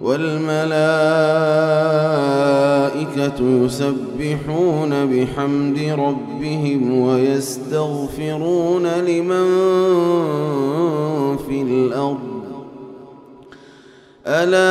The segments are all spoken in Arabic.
والملائكة يسبحون بحمد ربهم ويستغفرون لمن في الأرض. ألا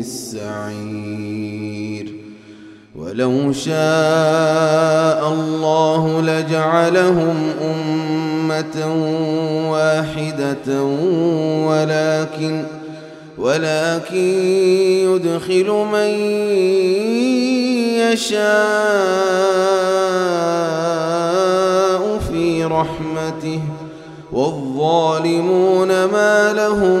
السعير. ولو شاء الله لجعلهم أمة واحدة ولكن ولكن يدخل من يشاء في رحمته والظالمون ما لهم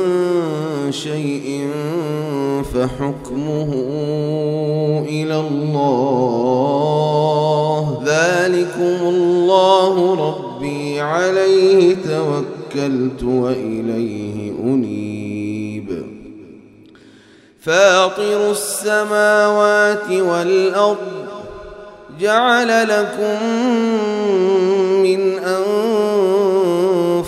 شيء فحكمه إلى الله. ذلكم الله ربي عليه توكلت وإليه أنيب. فاطر السماوات والأرض جعل لكم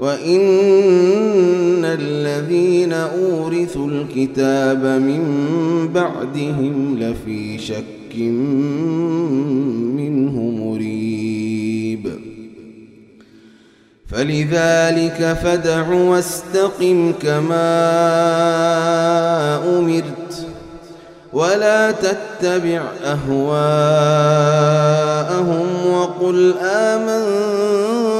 وإن الذين أورثوا الكتاب من بعدهم لفي شك منه مريب فلذلك فدع واستقم كما أمرت ولا تتبع أهواءهم وقل آمنت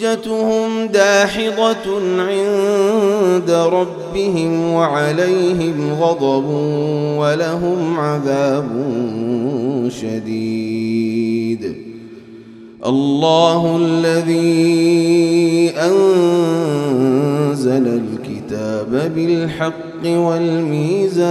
حجتهم داحضة عند ربهم وعليهم غضب ولهم عذاب شديد. الله الذي أنزل الكتاب بالحق والميزان